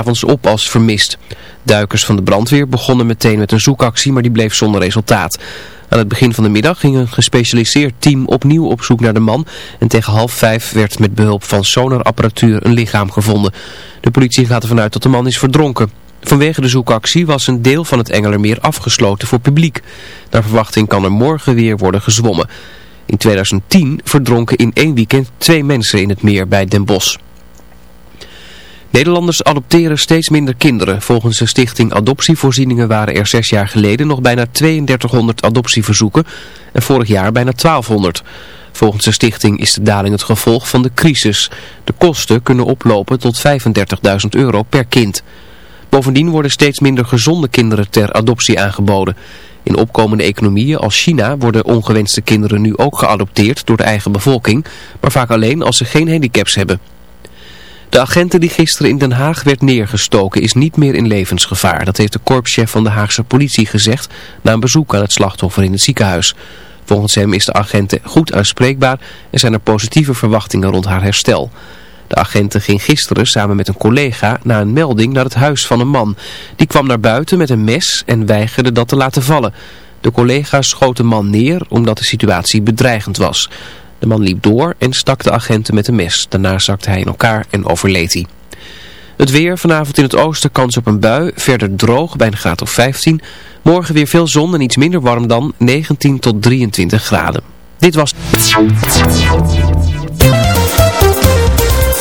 avonds op als vermist. Duikers van de brandweer begonnen meteen met een zoekactie, maar die bleef zonder resultaat. Aan het begin van de middag ging een gespecialiseerd team opnieuw op zoek naar de man. En tegen half vijf werd met behulp van sonarapparatuur een lichaam gevonden. De politie gaat ervan uit dat de man is verdronken. Vanwege de zoekactie was een deel van het Engelermeer afgesloten voor publiek. Naar verwachting kan er morgen weer worden gezwommen. In 2010 verdronken in één weekend twee mensen in het meer bij Den Bosch. Nederlanders adopteren steeds minder kinderen. Volgens de stichting Adoptievoorzieningen waren er zes jaar geleden nog bijna 3200 adoptieverzoeken en vorig jaar bijna 1200. Volgens de stichting is de daling het gevolg van de crisis. De kosten kunnen oplopen tot 35.000 euro per kind. Bovendien worden steeds minder gezonde kinderen ter adoptie aangeboden. In opkomende economieën als China worden ongewenste kinderen nu ook geadopteerd door de eigen bevolking, maar vaak alleen als ze geen handicaps hebben. De agenten die gisteren in Den Haag werd neergestoken is niet meer in levensgevaar. Dat heeft de korpschef van de Haagse politie gezegd na een bezoek aan het slachtoffer in het ziekenhuis. Volgens hem is de agenten goed aanspreekbaar en zijn er positieve verwachtingen rond haar herstel. De agenten ging gisteren samen met een collega na een melding naar het huis van een man. Die kwam naar buiten met een mes en weigerde dat te laten vallen. De collega schoot de man neer omdat de situatie bedreigend was. De man liep door en stak de agenten met een mes. Daarna zakte hij in elkaar en overleed hij. Het weer, vanavond in het oosten kans op een bui, verder droog bij een graad of 15. Morgen weer veel zon en iets minder warm dan 19 tot 23 graden. Dit was...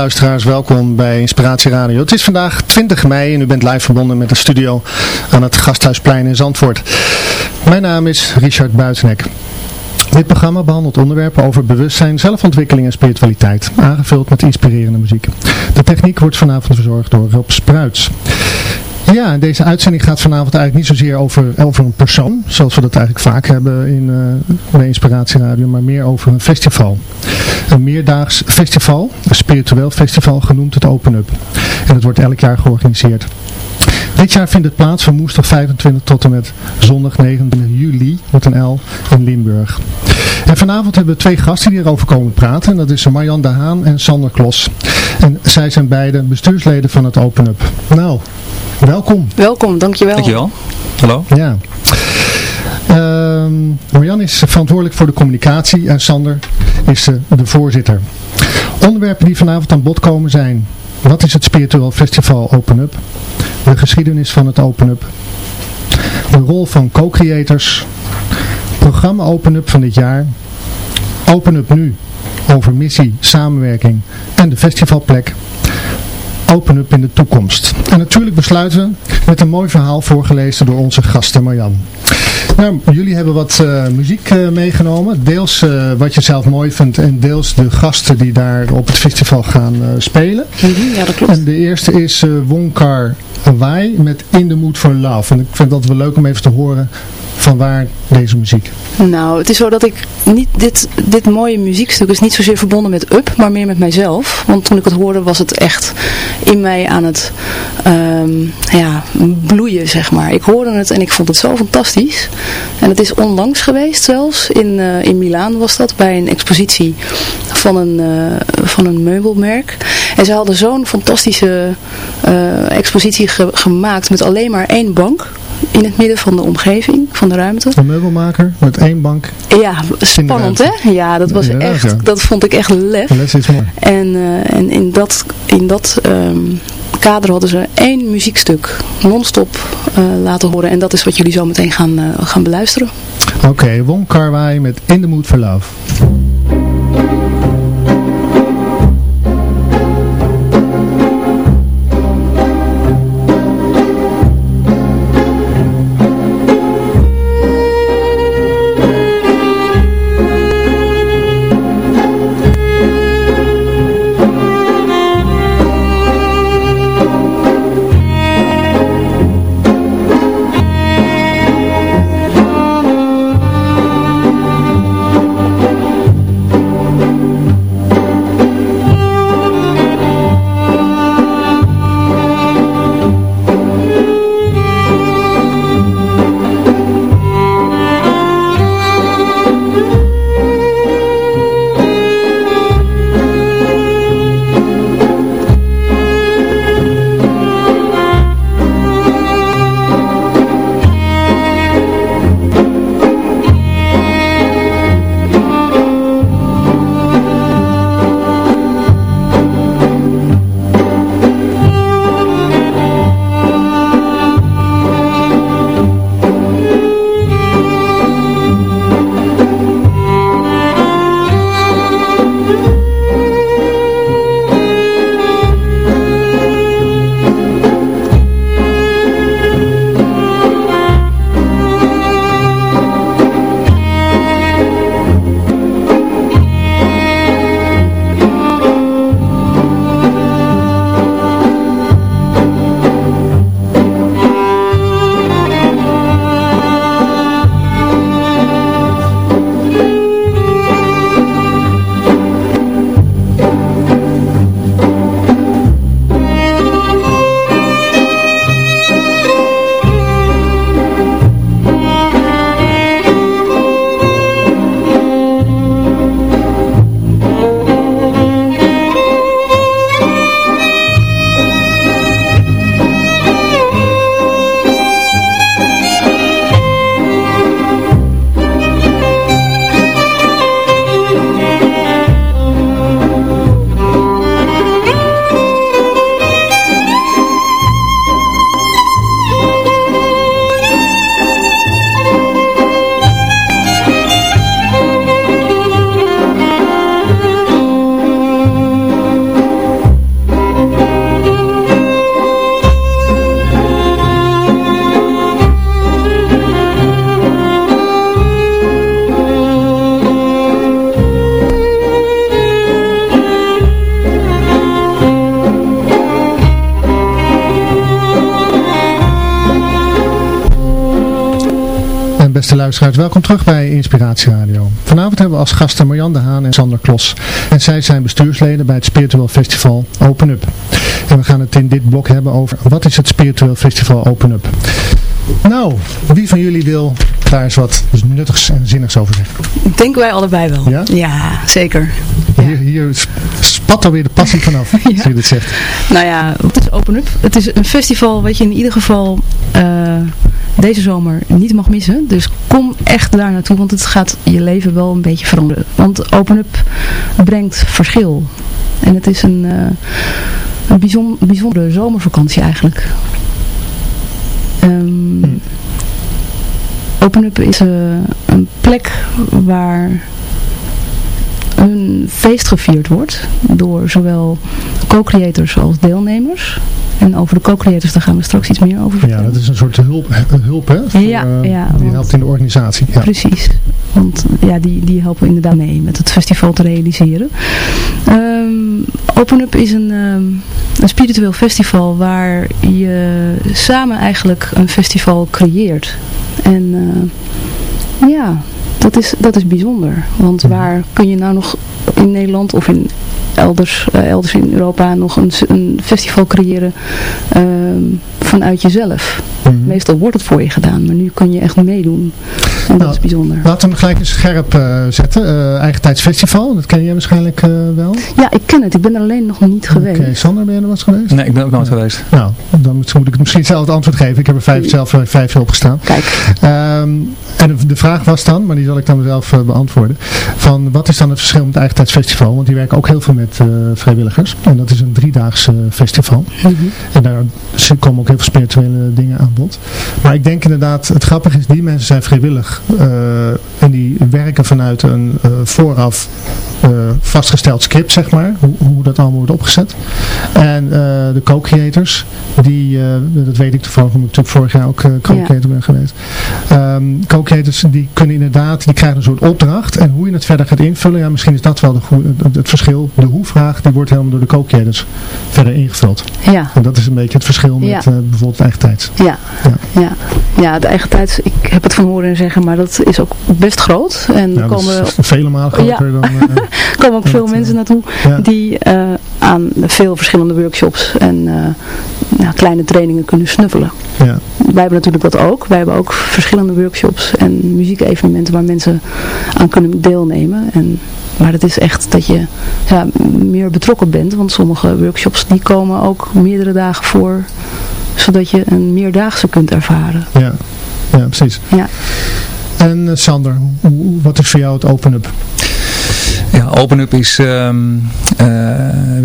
Luisteraars, welkom bij Inspiratie Radio. Het is vandaag 20 mei en u bent live verbonden met de studio aan het Gasthuisplein in Zandvoort. Mijn naam is Richard Buitenek. Dit programma behandelt onderwerpen over bewustzijn, zelfontwikkeling en spiritualiteit, aangevuld met inspirerende muziek. De techniek wordt vanavond verzorgd door Rob Spruits. Ja, deze uitzending gaat vanavond eigenlijk niet zozeer over, over een persoon, zoals we dat eigenlijk vaak hebben in uh, bij Inspiratieradio, maar meer over een festival. Een meerdaags festival, een spiritueel festival, genoemd het Open Up. En het wordt elk jaar georganiseerd. Dit jaar vindt het plaats van woensdag 25 tot en met zondag 29 juli met een L in Limburg. En vanavond hebben we twee gasten die erover komen praten. En dat is Marjan de Haan en Sander Klos. En zij zijn beide bestuursleden van het Open Up. Nou, welkom. Welkom, dankjewel. Dankjewel. Hallo. Ja. Um, Marjan is verantwoordelijk voor de communicatie en Sander is de, de voorzitter. Onderwerpen die vanavond aan bod komen zijn wat is het Spiritueel Festival Open Up? De geschiedenis van het Open Up. De rol van co-creators. Programma Open Up van dit jaar. Open Up nu. Over missie, samenwerking en de festivalplek. Open Up in de toekomst. En natuurlijk besluiten we met een mooi verhaal voorgelezen door onze gasten Marjan. Nou, jullie hebben wat uh, muziek uh, meegenomen. Deels uh, wat je zelf mooi vindt en deels de gasten die daar op het festival gaan spelen. Mm -hmm, ja, dat klopt. En de eerste is Wonkar Wai met In the Mood for Love. En ik vind dat wel leuk om even te horen van waar deze muziek? Nou, het is zo dat ik niet, dit, dit mooie muziekstuk is niet zozeer verbonden met Up, maar meer met mijzelf. Want toen ik het hoorde was het echt in mij aan het um, ja, bloeien, zeg maar. Ik hoorde het en ik vond het zo fantastisch. En het is onlangs geweest zelfs, in, uh, in Milaan was dat, bij een expositie van een, uh, van een meubelmerk. En ze hadden zo'n fantastische uh, expositie ge gemaakt met alleen maar één bank in het midden van de omgeving, van de ruimte. Een meubelmaker met één bank. Ja, spannend hè? Ja, dat was ja, echt, ja. dat vond ik echt lef. Les is mooi. En, uh, en in dat, in dat um, kader hadden ze één muziekstuk non-stop uh, laten horen. En dat is wat jullie zo meteen gaan, uh, gaan beluisteren. Oké, okay, Wong Kar Wai met In the Mood for Love. Luisteraars, welkom terug bij Inspiratie Radio. Vanavond hebben we als gasten Marjan de Haan en Sander Klos. En zij zijn bestuursleden bij het Spiritueel Festival Open Up. En we gaan het in dit blok hebben over wat is het Spiritueel Festival Open Up. Nou, wie van jullie wil daar eens wat nuttigs en zinnigs over zeggen? Denken wij allebei wel. Ja? zeker. Hier, hier spat alweer de passie vanaf, als je dit zegt. Nou ja, het is Open Up. Het is een festival wat je in ieder geval deze zomer niet mag missen. Dus kom echt daar naartoe, want het gaat je leven wel een beetje veranderen. Want Open Up brengt verschil. En het is een, uh, een bijzonder, bijzondere zomervakantie eigenlijk. Um, Open Up is uh, een plek waar een feest gevierd wordt door zowel co-creators als deelnemers. En over de co-creators daar gaan we straks iets meer over vertellen. Ja, dat is een soort hulp, hulp hè? Voor, ja, uh, ja. Die helpt in de organisatie. Ja. Precies. Want ja, die, die helpen inderdaad mee met het festival te realiseren. Um, Open Up is een, um, een spiritueel festival waar je samen eigenlijk een festival creëert. En uh, ja, dat is, dat is bijzonder. Want waar kun je nou nog in Nederland of in elders, uh, elders in Europa nog een, een festival creëren uh, vanuit jezelf? Mm -hmm. Meestal wordt het voor je gedaan, maar nu kun je echt meedoen. En nou, dat is bijzonder. Laten we hem gelijk eens scherp uh, zetten. Uh, Eigentijdsfestival, dat ken jij waarschijnlijk uh, wel? Ja, ik ken het. Ik ben er alleen nog niet geweest. Oké, okay. Sander, ben je er wel eens geweest? Nee, ik ben ook nooit geweest. Nou, dan moet, moet ik misschien zelf het antwoord geven. Ik heb er vijf, zelf vijf op gestaan. Kijk. Um, en de, vraag was dan, maar die zal ik dan zelf beantwoorden. Van wat is dan het verschil met het Eigentijdsfestival? Want die werken ook heel veel met vrijwilligers. En dat is een driedaagse festival. Mm -hmm. En daar komen ook heel veel spirituele dingen aan Maar ik denk inderdaad, het grappige is, die mensen zijn vrijwillig. Uh, en die werken vanuit een uh, vooraf uh, vastgesteld script, zeg maar. Hoe, hoe dat allemaal wordt opgezet. En de co-creators, die, dat weet ik toevallig, omdat ik natuurlijk vorig jaar ook co-creator ja. ben geweest. Um, co-creators, die kunnen inderdaad, die krijgen een soort opdracht. En hoe je het verder gaat invullen, ja, misschien is dat wel de het, het verschil. De hoe-vraag, die wordt helemaal door de co-creators verder ingevuld. Ja. En dat is een beetje het verschil met ja. bijvoorbeeld eigen tijd. Ja. Ja. ja. ja, de eigen tijd, ik heb het van horen zeggen, maar dat is ook best groot. En ja, komen, vele malen groter ja. dan... Uh, komen ook veel mensen naartoe die uh, aan veel verschillende workshops en uh, kleine trainingen kunnen snuffelen. Ja. Wij hebben natuurlijk dat ook. Wij hebben ook verschillende workshops en muziekevenementen waar mensen aan kunnen deelnemen. En maar het is echt dat je ja, meer betrokken bent. Want sommige workshops die komen ook meerdere dagen voor. Zodat je een meerdaagse kunt ervaren. Ja, ja precies. Ja. En uh, Sander, hoe, wat is voor jou het open-up? Ja, open-up is, um, uh,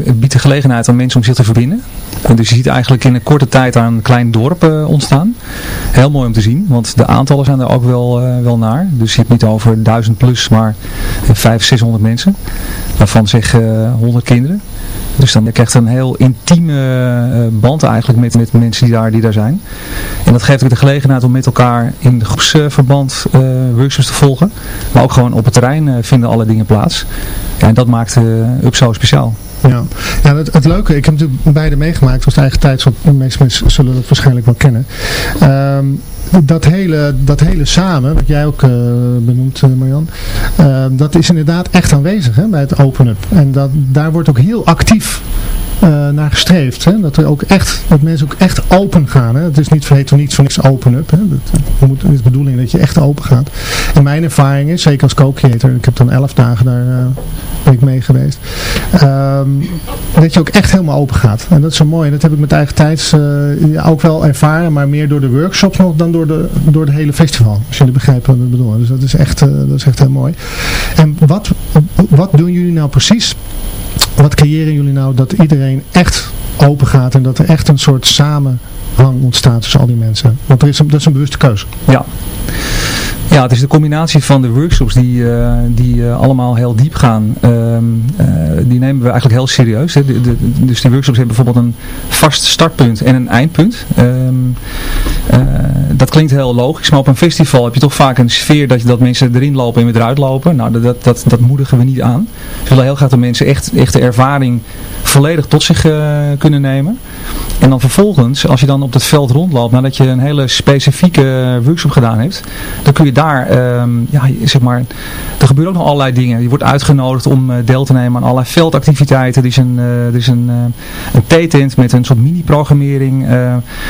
het biedt de gelegenheid aan mensen om zich te verbinden. En dus je ziet eigenlijk in een korte tijd daar een klein dorp uh, ontstaan. Heel mooi om te zien, want de aantallen zijn er ook wel, uh, wel naar. Dus je hebt niet over 1000 plus, maar 500, 600 mensen. Waarvan zeg 100 kinderen. Dus dan krijg je een heel intieme band eigenlijk met, met mensen die daar, die daar zijn. En dat geeft ook de gelegenheid om met elkaar in groepsverband uh, workshops te volgen. Maar ook gewoon op het terrein uh, vinden alle dingen plaats. Ja, en dat maakt UP zo speciaal. Ja, ja het, het leuke, ik heb natuurlijk beide meegemaakt, was de eigen tijd, de meeste mensen zullen dat waarschijnlijk wel kennen. Um, dat hele, dat hele samen, wat jij ook uh, benoemt uh, Marjan, uh, dat is inderdaad echt aanwezig hè, bij het open-up. En dat, daar wordt ook heel actief naar gestreefd. Hè? Dat, er ook echt, dat mensen ook echt open gaan. Hè? Het is niet vergeten niet voor niks open-up. Het is de bedoeling dat je echt open gaat. En mijn ervaring is, zeker als co-creator, ik heb dan elf dagen daar ben ik mee geweest, um, dat je ook echt helemaal open gaat. En dat is zo mooi. En dat heb ik met eigen tijds ook wel ervaren, maar meer door de workshops nog dan door de, door de hele festival. Als jullie begrijpen wat ik bedoel. Dus dat is echt, dat is echt heel mooi. En wat, wat doen jullie nou precies? Wat creëren jullie nou dat iedereen echt open gaat en dat er echt een soort samenhang ontstaat tussen al die mensen? Want er is een, dat is een bewuste keuze. Ja. Ja, het is de combinatie van de workshops die, uh, die uh, allemaal heel diep gaan. Uh, die nemen we eigenlijk heel serieus. Hè. De, de, dus die workshops hebben bijvoorbeeld een vast startpunt en een eindpunt. Um, dat klinkt heel logisch, maar op een festival heb je toch vaak een sfeer dat, dat mensen erin lopen en weer eruit lopen. Nou, dat, dat, dat moedigen we niet aan. We willen heel graag dat mensen echt, echt de ervaring volledig tot zich kunnen nemen. En dan vervolgens, als je dan op het veld rondloopt, nadat je een hele specifieke workshop gedaan hebt, dan kun je daar, ehm, ja, zeg maar, er gebeuren ook nog allerlei dingen. Je wordt uitgenodigd om deel te nemen aan allerlei veldactiviteiten. Er is een, is een, een tent met een soort mini-programmering.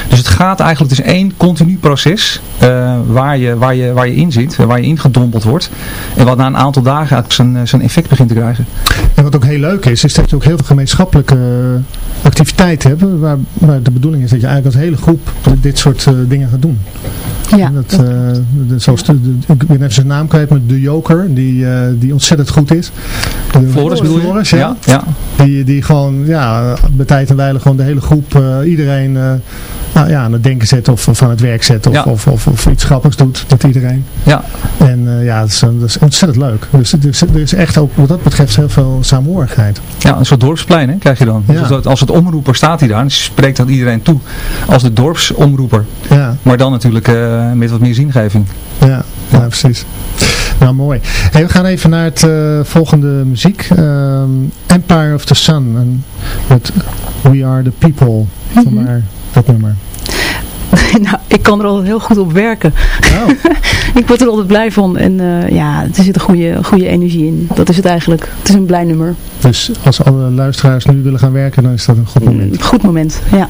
dus het gaat eigenlijk, het is één continu proces uh, waar, je, waar, je, waar je in zit, waar je ingedompeld wordt. En wat na een aantal dagen zijn, zijn effect begint te krijgen. En wat ook heel leuk is, is dat je ook heel veel gemeenschappelijke activiteiten hebt. Waar, de bedoeling is dat je eigenlijk als hele groep dit soort uh, dingen gaat doen. Ja. Dat, uh, zoals de, de, ik ben even zijn naam kwijt, met de Joker, die, uh, die ontzettend goed is. De, Floris bedoel je? Floris, ja. ja. ja. Die, die gewoon, ja, bij tijd en wijle gewoon de hele groep, iedereen nou, ja, aan het denken zet of, of aan het werk zet of, Ja. of, of, of iets grappigs doet met iedereen. Ja. En uh, ja, dat is, dat is ontzettend leuk. Dus, dus er is echt ook wat dat betreft heel veel samenhorigheid. Ja, een soort dorpsplein hè, krijg je dan. Ja. Dus als het omroeper staat hij daar en spreekt dat iedereen toe als de dorpsomroeper. Ja. Maar dan natuurlijk uh, met wat meer zingeving. Ja, ja precies. Nou, mooi. Hey, we gaan even naar het uh, volgende muziek. Um, Empire of the Sun. En met We Are the People. Vandaar mm -hmm. dat nummer. nou, ik kan er altijd heel goed op werken. Oh. ik word er altijd blij van. En uh, ja, er zit een goede, goede energie in. Dat is het eigenlijk. Het is een blij nummer. Dus als alle luisteraars nu willen gaan werken, dan is dat een goed moment. Goed moment, ja.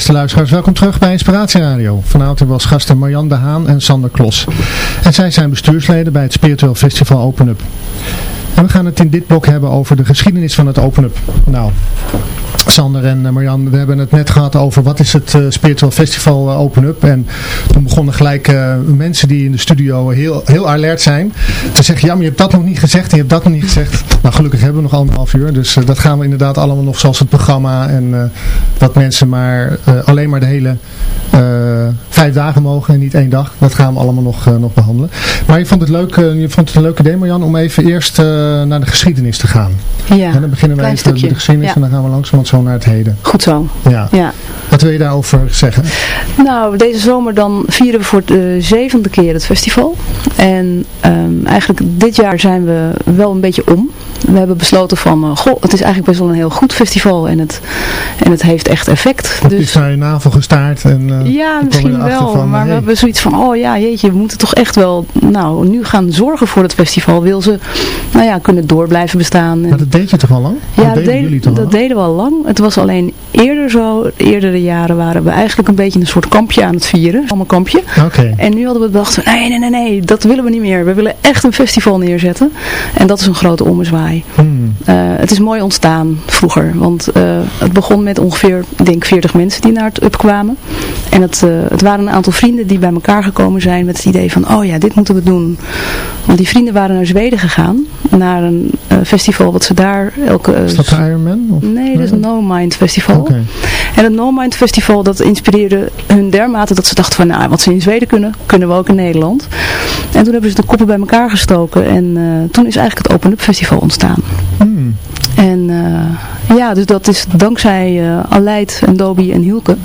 Beste luisteraars, welkom terug bij Inspiratie Radio. Vanavond als gasten Marjan de Haan en Sander Klos. En zij zijn bestuursleden bij het Spiritueel Festival Open Up. En we gaan het in dit blok hebben over de geschiedenis van het Open Up. Nou, Sander en eh, Marjan, we hebben het net gehad over wat is het uh, Spiritual Festival uh, Open Up. En toen begonnen gelijk mensen die in de studio heel, heel alert zijn te zeggen, ja maar je hebt dat nog niet gezegd en je hebt dat nog niet gezegd. Nou gelukkig hebben we nog anderhalf uur, dus dat gaan we inderdaad allemaal nog zoals het programma en dat mensen maar alleen maar de hele vijf dagen mogen en niet één dag. Dat gaan we allemaal nog, nog behandelen. Maar je vond het leuk, je vond het een leuke idee Marjan om even eerst naar de geschiedenis te gaan. Ja, en dan beginnen we even de geschiedenis ja. en dan gaan we langzaam zo naar het heden. Goed zo. Ja. ja. Wat wil je daarover zeggen? Nou, deze zomer dan vieren we voor de zevende keer het festival. En um, eigenlijk dit jaar zijn we wel een beetje om. We hebben besloten van, uh, goh, het is eigenlijk best wel een heel goed festival en het, en het heeft echt effect. Het dus, is naar je navel gestaard en uh, Ja, misschien wel, van, maar hey. we hebben zoiets van, oh ja, jeetje, we moeten toch echt wel, nou, nu gaan zorgen voor het festival. Wil ze, nou ja, kunnen door blijven bestaan. Maar dat deed je toch al lang? Ja, dat, dat, deden, dat deden we al lang. Het was alleen eerder zo, eerdere jaren waren we eigenlijk een beetje een soort kampje aan het vieren. Allemaal kampje. Okay. En nu hadden we bedacht, nee, nee, nee, nee, dat willen we niet meer. We willen echt een festival neerzetten. En dat is een grote ommezwaai. Hmm. Uh, het is mooi ontstaan vroeger. Want uh, het begon met ongeveer, ik denk 40 mensen die naar het UP kwamen. En het, uh, het waren een aantal vrienden die bij elkaar gekomen zijn met het idee van, oh ja, dit moeten we doen. Want die vrienden waren naar Zweden gegaan. Naar een festival wat ze daar elke... is dat de Ironman? Of? Nee, dat is het No Mind Festival. Okay. En het No Mind Festival, dat inspireerde hun dermate dat ze dachten van, nou, wat ze in Zweden kunnen, kunnen we ook in Nederland. En toen hebben ze de koppen bij elkaar gestoken. En uh, toen is eigenlijk het Open Up Festival ontstaan. Hmm. En uh, ja, dus dat is dankzij uh, Aleid en Dobie en Hielke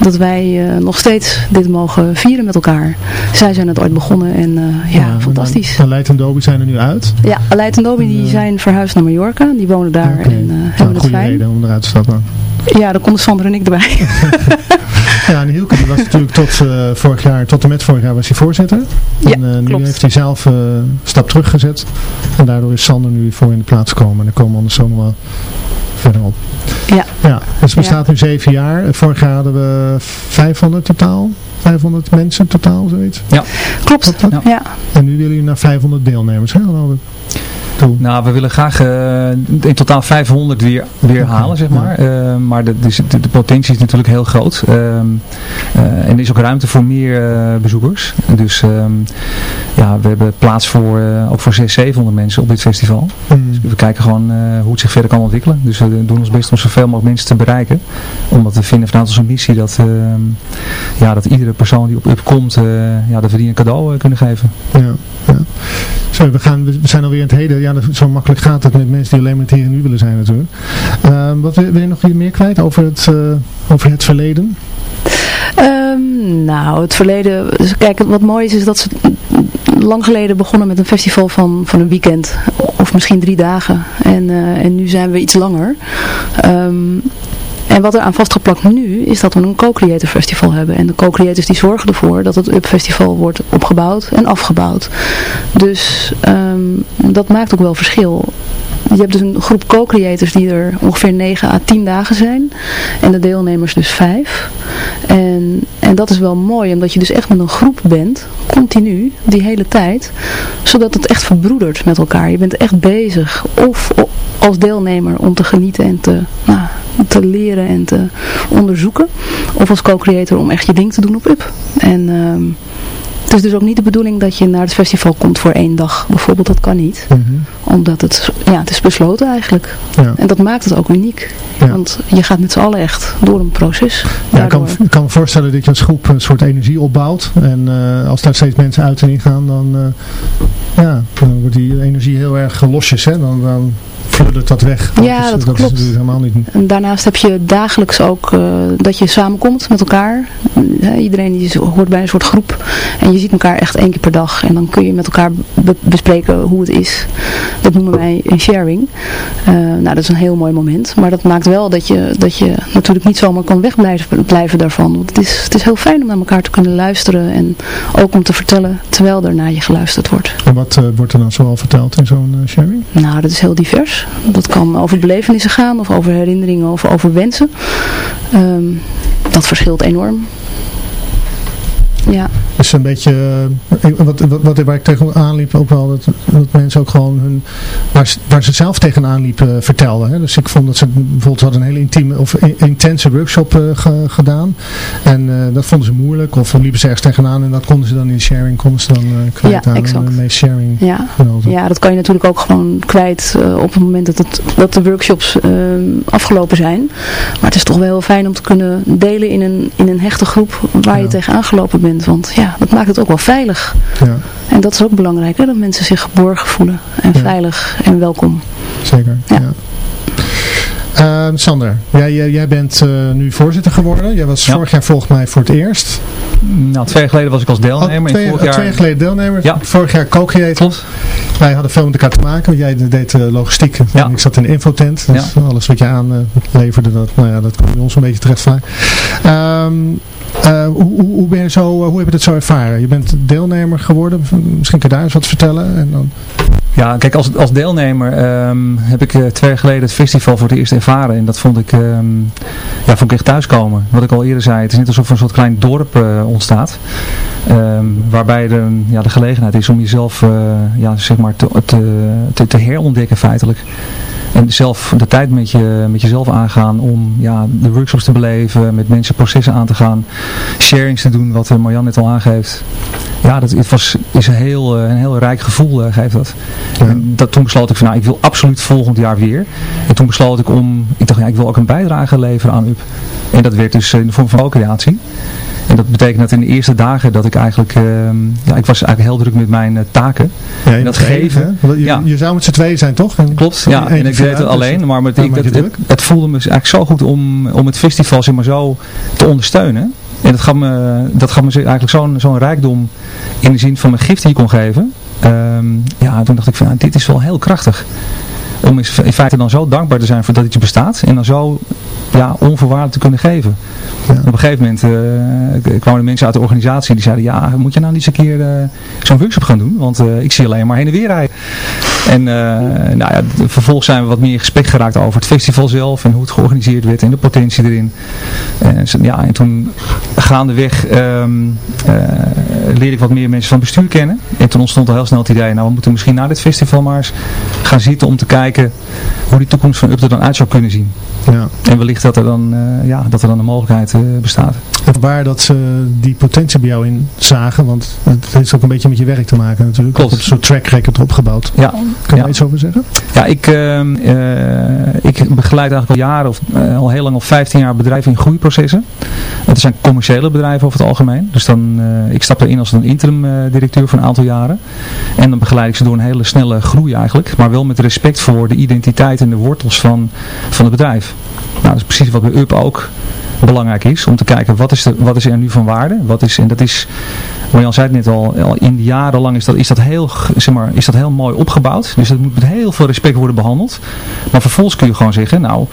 dat wij uh, nog steeds dit mogen vieren met elkaar. Zij zijn het ooit begonnen en ja, ja, fantastisch. Aleid en Dobie zijn er nu uit? Ja, Aleid en Dobie die zijn verhuisd naar Mallorca. Die wonen daar okay. en hebben het fijn. reden om eruit te stappen. Ja, daar konden Sander en ik erbij. ja, en Hielke was natuurlijk tot uh, vorig jaar, tot en met vorig jaar was hij voorzitter. Ja, en uh, nu heeft hij zelf uh, een stap teruggezet. En daardoor is Sander nu voor in de plaats gekomen. En daar komen we anders zo nog wel verder op. Ja. ja dus het bestaat ja. nu zeven jaar. Vorig jaar hadden we 500 totaal. 500 mensen totaal, zoiets. Ja, klopt. Ja. ja. En nu willen jullie naar 500 deelnemers, hè, ik? Toe. Nou, we willen graag uh, in totaal 500 weer, weer okay. halen, zeg maar. Ja. Uh, maar de, de, de, potentie is natuurlijk heel groot. Uh, en er is ook ruimte voor meer eh, bezoekers. Dus ehm, ja, we hebben plaats voor, eh, ook voor 600, 700 mensen op dit festival. Mm. Dus we kijken gewoon eh, hoe het zich verder kan ontwikkelen. Dus we doen ons best om zoveel mogelijk mensen te bereiken. Omdat we vinden vanuit onze missie dat, ehm, ja, dat iedere persoon die op UP komt, eh, ja, dat we die een cadeau kunnen geven. Ja, ja. Zo, we, gaan, we zijn alweer in het heden. Ja, zo makkelijk gaat het met mensen die alleen maar het hier en nu willen zijn natuurlijk. Uh, wat wil, wil, je nog meer kwijt over het, uh, over het verleden? Um, nou, het verleden... Kijk, wat mooi is, is dat ze lang geleden begonnen met een festival van, van een weekend. Of misschien drie dagen. En, uh, en nu zijn we iets langer. Um, en wat er aan vastgeplakt nu is dat we een co-creator festival hebben. En de co-creators die zorgen ervoor dat het UP festival wordt opgebouwd en afgebouwd. Dus um, dat maakt ook wel verschil. Je hebt dus een groep co-creators die er ongeveer 9 à 10 dagen zijn. En de deelnemers dus 5. En, en dat is wel mooi, omdat je dus echt met een groep bent, continu, die hele tijd. Zodat het echt verbroedert met elkaar. Je bent echt bezig. Of als deelnemer om te genieten en te, nou, te leren en te onderzoeken. Of als co-creator om echt je ding te doen op UP. En... Um, het is dus ook niet de bedoeling dat je naar het festival komt voor één dag. Bijvoorbeeld, dat kan niet. Mm -hmm. Omdat het, ja, het is besloten eigenlijk. Ja. En dat maakt het ook uniek. Ja. Want je gaat met z'n allen echt door een proces. Ja, ik kan, ik kan me voorstellen dat je als groep een soort energie opbouwt. En uh, als daar steeds mensen uit en in gaan, dan, uh, ja, dan wordt die energie heel erg losjes. Hè? Dan, dan dat weg. Ja, dat, dat, is, dat klopt. Is helemaal niet... En daarnaast heb je dagelijks ook uh, dat je samenkomt met elkaar. Uh, iedereen die hoort bij een soort groep. En je ziet elkaar echt één keer per dag. En dan kun je met elkaar be bespreken hoe het is. Dat noemen wij een sharing. Uh, nou, dat is een heel mooi moment. Maar dat maakt wel dat je, dat je natuurlijk niet zomaar kan wegblijven blijven daarvan. Want het is, het is heel fijn om naar elkaar te kunnen luisteren. En ook om te vertellen terwijl er naar je geluisterd wordt. En wat wordt er dan zoal verteld in zo'n sharing? Nou, dat is heel divers. Dat kan over belevenissen gaan, of over herinneringen, of over wensen. Um, dat verschilt enorm. Ja. Dus een beetje, eh, wat, wat, wat, waar ik tegenaan liep ook wel, dat, dat mensen ook gewoon hun, waar, ze- waar ze zelf tegenaan liepen vertelden. Hè. Dus ik vond dat ze bijvoorbeeld hadden een hele intieme of intense workshop eh, ge- gedaan. En eh, dat vonden ze moeilijk of liepen ze ergens tegenaan en dat konden ze dan in sharing, konden ze dan eh, kwijt Ja, aan exact. de meest sharing. Ja. genoten. ja, dat kan je natuurlijk ook gewoon kwijt eh, op het moment dat, het, dat de workshops afgelopen zijn. Maar het is toch wel heel fijn om te kunnen delen in een, in een hechte groep waar je tegenaan gelopen bent. Want ja, dat maakt het ook wel veilig. Ja, En dat is ook belangrijk, hè? dat mensen zich geborgen voelen en Ja. veilig en welkom. zeker. Ja. Ja. Eh, Sander, jij, jij, bent eh, nu voorzitter geworden. Jij was Ja. vorig jaar volgens mij voor het eerst. Nou, twee jaar geleden was ik als Oh, deelnemer. twee, en vorig eh, jaar... twee jaar geleden deelnemer. Ja. Vorig jaar co-creator. Klopt. Wij hadden veel met elkaar te maken. want Jij deed eh, logistiek. Ja. Ik zat in de infotent. Dus alles wat je aanleverde, dat, nou ja, dat kwam bij ons een beetje terecht vaak. Ehm, eh, hoe, hoe, hoe ben je zo, hoe heb je het zo ervaren? Je bent deelnemer geworden. Misschien kun je daar eens wat vertellen. En dan, Ja, kijk, als, als deelnemer ehm, heb ik eh, twee jaar geleden het festival voor het eerst ervaren. En dat vond ik, ehm, ja, vond ik echt thuiskomen. Wat ik al eerder zei, het is net alsof er een soort klein dorp eh, ontstaat. Ehm, waarbij er ja, de gelegenheid is om jezelf eh, ja, zeg maar te, te, te herontdekken feitelijk. En zelf de tijd met, je, met jezelf aangaan om ja, de workshops te beleven, met mensen processen aan te gaan, sharings te doen, wat eh, Marjan net al aangeeft. Ja, dat het was, is een heel, eh, een heel rijk gevoel, eh, geeft dat. Ja. En dat, toen besloot ik van, nou, ik wil absoluut volgend jaar weer. En toen besloot ik om, ik dacht, ja, ik wil ook een bijdrage leveren aan UP. En dat werd dus in de vorm van co-creatie. En dat betekent dat in de eerste dagen dat ik eigenlijk, ehm, ja, ik was eigenlijk heel druk met mijn eh, taken. ja, je dat geven, hè? Je, ja. je zou met z'n tweeën zijn, toch? En- Klopt, ja. En ik deed het alleen, maar met, ik, je dat, het, het voelde me eigenlijk zo goed om, om het festival zeg maar, zo te ondersteunen. En dat gaf me, dat gaf me eigenlijk zo'n zo'n rijkdom in de zin van mijn gift die ik kon geven. Ehm, ja, toen dacht ik van, nou, dit is wel heel krachtig. Om in feite dan zo dankbaar te zijn voor dat iets bestaat. En dan zo ja, onvoorwaardelijk te kunnen geven. Ja. Op een gegeven moment eh, kwamen er mensen uit de organisatie die zeiden, ja, moet je nou niet eens een keer eh, zo'n workshop gaan doen? Want eh, ik zie alleen maar heen en weer rijden. En nou ja, vervolgens zijn we wat meer in gesprek geraakt over het festival zelf en hoe het georganiseerd werd en de potentie erin. En, ja, en toen gaandeweg ehm eh, leerde ik wat meer mensen van het bestuur kennen. En toen ontstond al heel snel het idee, nou we moeten misschien naar dit festival maar eens gaan zitten om te kijken hoe die toekomst van UP er dan uit zou kunnen zien. Ja. En wellicht dat er dan, eh, ja, dat er dan een mogelijkheid eh, bestaat. En waar dat ze die potentie bij jou in zagen, want het heeft ook een beetje met je werk te maken natuurlijk. Klopt. Een soort track record opgebouwd. Ja, Kun je ja. daar iets over zeggen? Ja, ik, ehm, eh, ik begeleid eigenlijk al jaren, of al heel lang, al 15 jaar bedrijven in groeiprocessen. Het zijn commerciële bedrijven over het algemeen. Dus dan, eh, ik stap erin als een interim eh, directeur voor een aantal jaren. En dan begeleid ik ze door een hele snelle groei eigenlijk. Maar wel met respect voor de identiteit en de wortels van, van het bedrijf. Nou, dat is precies wat bij UP ook belangrijk is. Om te kijken, wat is, de, wat is er nu van waarde? Wat is, en dat is, Marjan zei het net al, al in de jarenlang is dat, is, dat heel, zeg maar, is dat heel mooi opgebouwd. Dus dat moet met heel veel respect worden behandeld. Maar vervolgens kun je gewoon zeggen, nou,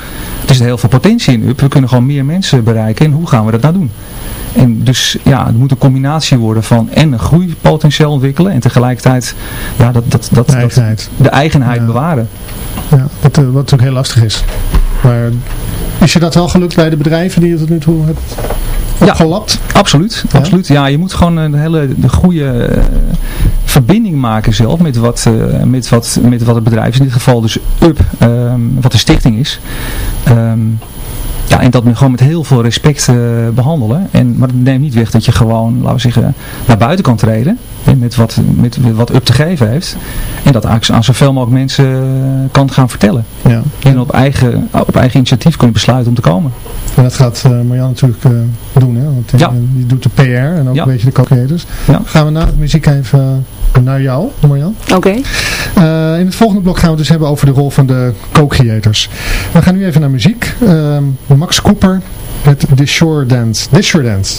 er zit heel veel potentie in UP. We kunnen gewoon meer mensen bereiken. En hoe gaan we dat nou doen? En dus ja, het moet een combinatie worden van en een groeipotentieel ontwikkelen. En tegelijkertijd ja, dat, dat, dat, De dat- eigenheid. de eigenheid Ja. bewaren. Ja, wat, eh, wat natuurlijk heel lastig is. Maar is je dat wel gelukt bij de bedrijven die je tot nu toe hebt Ja. opgelapt? Absoluut, Ja? absoluut. Ja, je moet gewoon een hele de goede eh, verbinding maken zelf met wat, eh, met, wat, met wat het bedrijf is. In dit geval dus UP, ehm, wat de stichting is. Ehm, ja, en dat gewoon met heel veel respect eh, behandelen. En, maar dat neemt niet weg dat je gewoon, laten we zeggen, naar buiten kan treden. hè, Met wat, met, wat UP te geven heeft. En dat aan zoveel mogelijk mensen eh, kan gaan vertellen. Ja. Dan op eigen, op eigen initiatief kunnen besluiten om te komen. En dat gaat eh Marjan natuurlijk doen, hè? want die, Ja. die doet de PR en ook Ja. een beetje de co-creators. Gaan we na de muziek even naar jou, Marjan. Oké. Eh, in het volgende blok gaan we het dus hebben over de rol van de co-creators. We gaan nu even naar muziek. Ehm, Max Cooper met The Shore Dance. The Shore Dance.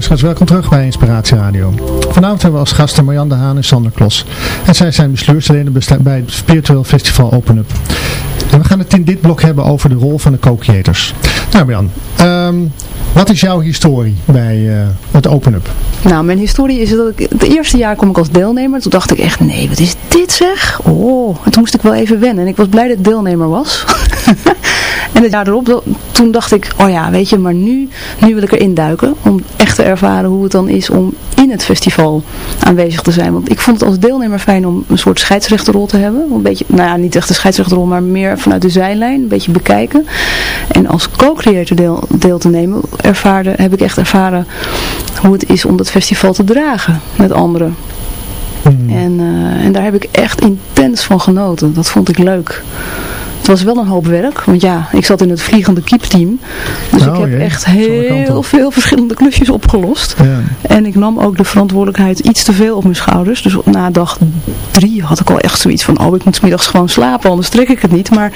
Welkom terug bij Inspiratie Radio. Vanavond hebben we als gasten Marjan de Haan en Sander Klos. En zij zijn bestuursleden bij het Spiritueel Festival Open Up. En we gaan het in dit blok hebben over de rol van de co-creators. Nou Marjan, ehm, wat is jouw historie bij eh, het Open Up? Nou, mijn historie is dat ik het eerste jaar kom ik als deelnemer. Toen dacht ik echt, nee, wat is dit zeg? Oh, en toen moest ik wel even wennen. En ik was blij dat ik deelnemer was. en het jaar erop, toen dacht ik, oh ja, weet je, maar nu, nu wil ik erin duiken. Om echt te ervaren hoe het dan is om in het festival aanwezig te zijn. Want ik vond het als deelnemer fijn om een soort scheidsrechterrol te hebben. Een beetje, nou ja, niet echt een scheidsrechterrol, maar meer vanuit de zijlijn. Een beetje bekijken. En als co-creator deel, deel te nemen, ervaarde, heb ik echt ervaren hoe het is om dat festival te dragen met anderen. Hmm. En, eh, en daar heb ik echt intens van genoten. Dat vond ik leuk. Het was wel een hoop werk, want ja, ik zat in het vliegende kiepteam. Dus Oh, ik heb jee. echt heel veel verschillende klusjes opgelost. Ja. En ik nam ook de verantwoordelijkheid iets te veel op mijn schouders. Dus na dag drie had ik al echt zoiets van, oh ik moet 's middags gewoon slapen, anders trek ik het niet. Maar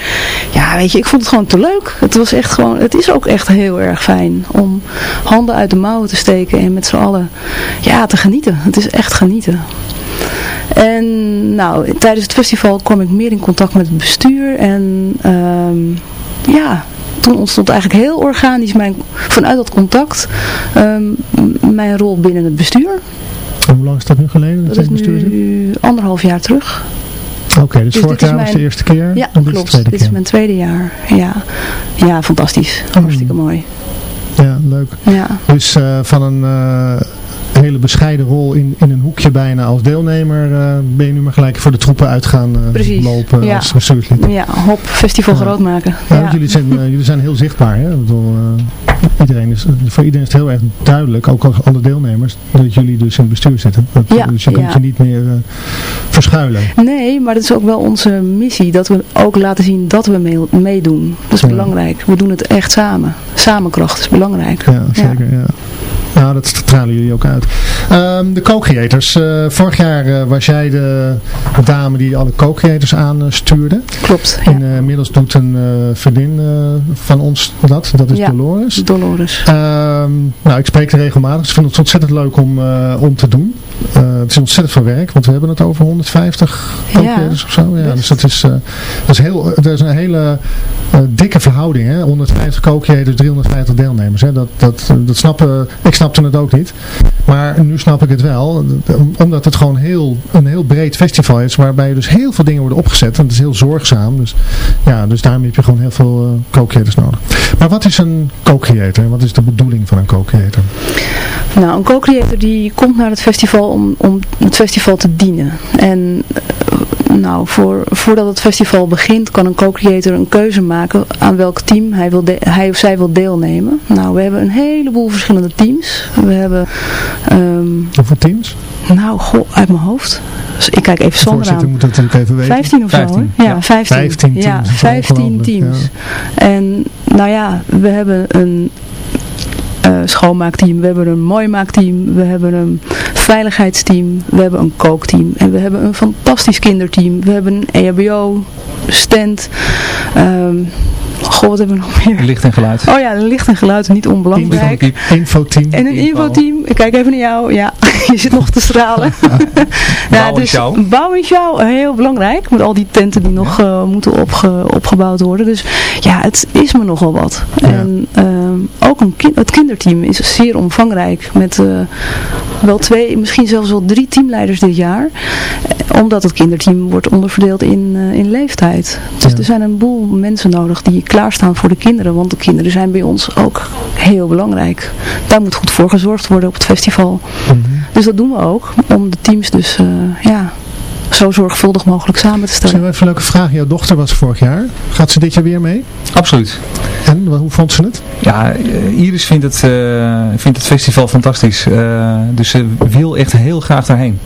ja, weet je, ik vond het gewoon te leuk. Het was echt gewoon, het is ook echt heel erg fijn om handen uit de mouwen te steken en met z'n allen, ja, te genieten. Het is echt genieten. En nou, tijdens het festival kwam ik meer in contact met het bestuur en ehm, ja, toen ontstond eigenlijk heel organisch mijn, vanuit dat contact ehm, mijn rol binnen het bestuur. En hoe lang is dat nu geleden? Dat jij is bestuur nu anderhalf jaar terug. Oké, dus, Dus vorig is jaar was de mijn- eerste keer Ja, en dit is klopt. tweede Dit is mijn tweede jaar. Ja, ja fantastisch. Hartstikke mooi. Ja, leuk. Ja. Dus eh, van een eh, hele bescheiden rol in, in een hoekje bijna als deelnemer eh, ben je nu maar gelijk voor de troepen uit gaan eh, lopen ja. als bestuurslid. Ja, hop, festival Ja. groot maken. Ja, jullie zijn, eh, jullie zijn heel zichtbaar. Hè? Bedoel, iedereen is, voor iedereen is het heel erg duidelijk, ook als alle deelnemers, dat jullie dus in het bestuur zitten. Dat, dus je kunt je niet meer verschuilen. Nee, maar dat is ook wel onze missie. Dat we ook laten zien dat we mee- meedoen. Dat is belangrijk. We doen het echt samen. Samenkracht is belangrijk. Ja, zeker. Ja. Nou, dat stralen jullie ook uit. Ehm, de co-creators. Eh, vorig jaar eh, was jij de dame die alle co-creators aanstuurde. Klopt. Ja. En eh, inmiddels doet een vriendin van ons dat. Dat is Ja. Dolores. Dolores. Ehm, nou, ik spreek er regelmatig. Dus ik vind het ontzettend leuk om, om te doen. Het is ontzettend veel werk, want we hebben het over 150 Ja, co-creators of zo. Ja, dus dat is, dat is, heel, dat is een hele dikke verhouding. Hè? 150 co-creators, 350 deelnemers. Hè? Dat, dat, dat snappen, ik snapte het ook niet. Maar nu snap ik het wel. Omdat het gewoon heel, een heel breed festival is. Waarbij dus heel veel dingen worden opgezet. En het is heel zorgzaam. Dus, ja, dus daarom heb je gewoon heel veel eh, co-creators nodig. Maar wat is een co-creator? Wat is de bedoeling van een co-creator? Nou, een co-creator die komt naar het festival om, om het festival te dienen. En nou, voor, voordat het festival begint kan een co-creator een keuze maken aan welk team hij, wil de- hij of zij wil deelnemen. Nou, we hebben een heleboel verschillende teams. We hebben, ehm, Hoeveel teams? nou, goh, uit mijn hoofd. Dus ik kijk even Sander voorzitter aan. moet dat natuurlijk even weten. 15 of zo, 15, hè? Ja, ja. 15. 15 Ja, teams, is 15 ongelooflijk, teams. En nou ja, we hebben een eh, schoonmaakteam, we hebben een mooimaakteam, we hebben een veiligheidsteam, we hebben een kookteam en we hebben een fantastisch kinderteam. We hebben een EHBO, stand, ehm goh, wat hebben we nog meer? Licht en geluid. Oh ja, licht en geluid, niet onbelangrijk. Info- Infoteam. En een Info. infoteam. Ik kijk even naar jou. Ja, je zit nog te stralen. Bouw en show. Bouw en show, heel belangrijk. Met al die tenten die nog eh, moeten opge- opgebouwd worden. Dus ja, het is me nogal wat. Ja. En ehm, ook een het kinderteam is zeer omvangrijk. Met eh, wel twee, misschien zelfs wel drie teamleiders dit jaar. Eh, Omdat het kinderteam wordt onderverdeeld in, eh, in leeftijd. Dus Ja. er zijn een boel mensen nodig die klaarstaan voor de kinderen. Want de kinderen zijn bij ons ook heel belangrijk. Daar moet goed voor gezorgd worden op het festival. Mhm. Dus dat doen we ook. Om de teams dus eh, ja, zo zorgvuldig mogelijk samen te stellen. even een leuke vraag. Jouw dochter was vorig jaar. Gaat ze dit jaar weer mee? Absoluut. En hoe vond ze het? Ja, eh, Iris vindt het, eh, vindt het festival fantastisch. Eh, dus ze wil echt heel graag daarheen.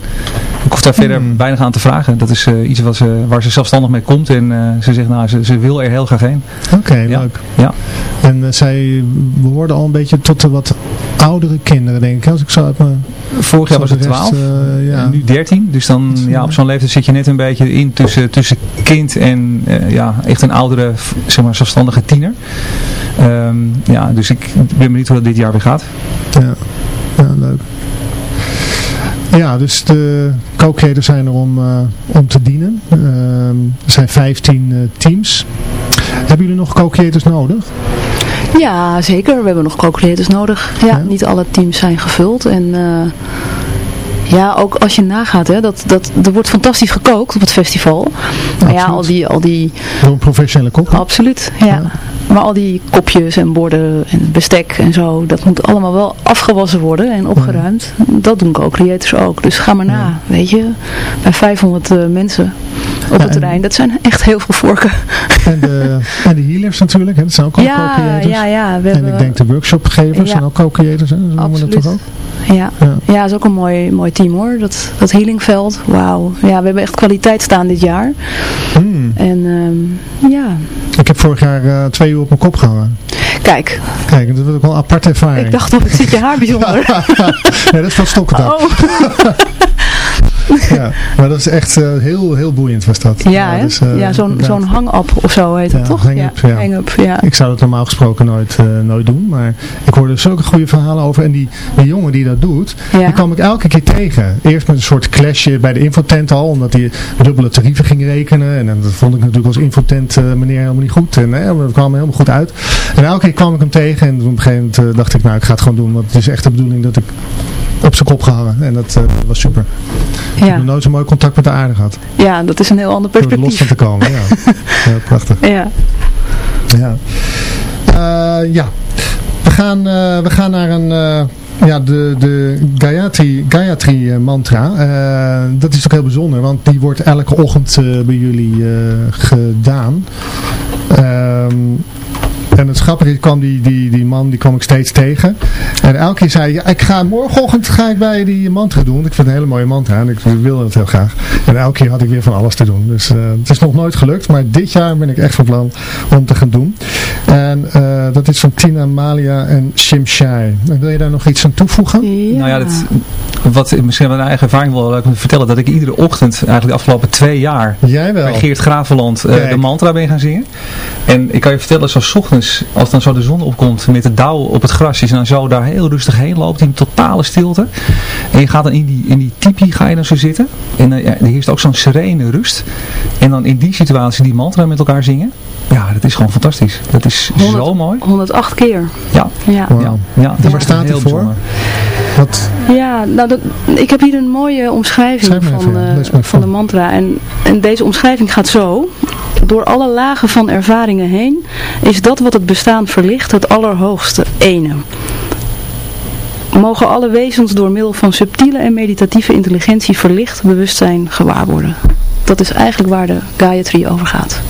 Ik hoef daar verder Hmm. weinig aan te vragen. Dat is iets wat ze, waar ze zelfstandig mee komt. En ze zegt, nou, ze, ze wil er heel graag heen. Oké, Ja. leuk. Ja. En zij behoorde al een beetje tot de wat oudere kinderen, denk ik. Als ik zo uit mijn... Vorig jaar was het de rest, 12. eh, ja. En nu 13. Dus dan, ja, op zo'n leeftijd zit je net een beetje in tussen, tussen kind en ja, echt een oudere, zeg maar, zelfstandige tiener. Ehm, ja, dus ik ben benieuwd hoe dat dit jaar weer gaat. Ja. Ja, dus de co-creators zijn er om, eh, om te dienen. Ehm, er zijn 15 eh, teams. Hebben jullie nog co-creators nodig? Ja, zeker. We hebben nog co-creators nodig. Ja, niet alle teams zijn gevuld. En eh, ja, ook als je nagaat, hè, dat, dat, er wordt fantastisch gekookt op het festival. Maar ja, al die... Al die Door een professionele kok? Absoluut, ja. Maar al die kopjes en borden en bestek en zo, dat moet allemaal wel afgewassen worden en opgeruimd. Dat doen co-creators ook. Dus ga maar na, weet je. Bij 500 uh, mensen op het terrein. Dat zijn echt heel veel vorken. En de, en de healers natuurlijk, hè? dat zijn ook ja, co-creators. Ja, ja. We en hebben, ik denk de workshopgevers Ja. zijn ook co-creators, hè? Zo noemen we dat toch ook? Ja, Ja. ja. dat is ook een mooi, mooi team hoor. Dat, dat healingveld, wauw. Ja, we hebben echt kwaliteit staan dit jaar. Hmm. En ehm, ja, Ik heb vorig jaar eh, twee uur op mijn kop gehangen. kijk, Kijk, dat was ook wel een aparte ervaring. ik dacht al, het zit je haar bijzonder. ja, dat is van stokken Oh, ja, maar dat is echt eh, heel, heel boeiend was dat. ja, hè? dus, eh, ja zo'n zo'n hang-up of zo heet het Ja, toch? hang-up, ja. hang-up, ja. Ik zou dat normaal gesproken nooit, eh, nooit doen, maar ik hoorde zulke goede verhalen over. En die, die jongen die dat doet, Ja. die kwam ik elke keer tegen. Eerst met een soort clashje bij de infotent al, omdat hij dubbele tarieven ging rekenen. En, dat vond ik natuurlijk als infotent meneer helemaal niet goed. En eh, dat kwam helemaal goed uit. En elke keer kwam ik hem tegen en op een gegeven moment dacht ik, nou ik ga het gewoon doen. Want het is echt de bedoeling dat ik op zijn kop gehangen. En dat eh, was super. Ik heb Ja. nog nooit zo'n mooi contact met de aarde gehad. ja, dat is een heel ander Door er los van perspectief. te komen, ja. ja prachtig. Ja. Ja. Eh, ja. We gaan, eh, we gaan naar een, ja, de, de Gayatri, Gayatri mantra. Dat is ook heel bijzonder, want die wordt elke ochtend bij jullie gedaan. Ehm, en het grappige is, kwam die, die, die man, die kwam ik steeds tegen. En elke keer zei hij, ja, ik ga morgenochtend ga ik bij die mantra doen. Want ik vind het een hele mooie mantra en ik wilde het heel graag. En elke keer had ik weer van alles te doen. Dus eh, het is nog nooit gelukt, maar dit jaar ben ik echt van plan om te gaan doen. En eh, dat is van Tina, Malia en Shimshai. En Wil je daar nog iets aan toevoegen? Ja. Nou ja, dat, wat misschien mijn eigen ervaring om te vertellen, dat ik iedere ochtend, eigenlijk de afgelopen twee jaar, Jij wel. bij Geert Gravenland eh, de mantra ben gaan zingen. En ik kan je vertellen, zo 's als dan zo de zon opkomt met de dauw op het gras, en dan zo daar heel rustig heen loopt in totale stilte. En je gaat dan in die, in die tipi ga je dan zo zitten. En uh, ja, er heerst ook zo'n serene rust. En dan in die situatie die mantra met elkaar zingen. Ja, dat is gewoon fantastisch. Dat is 100 zo mooi. 108 keer. Ja. Ja. Ja, ja, En waar staat heel voor? Wat, Ja, nou dat, ik heb hier een mooie omschrijving van, even, ja. eh, van de mantra. En, en deze omschrijving gaat zo. Door alle lagen van ervaringen heen is dat wat het bestaan verlicht het allerhoogste ene. Mogen alle wezens door middel van subtiele en meditatieve intelligentie verlicht bewustzijn gewaar worden. Dat is eigenlijk waar de Gayatri over gaat.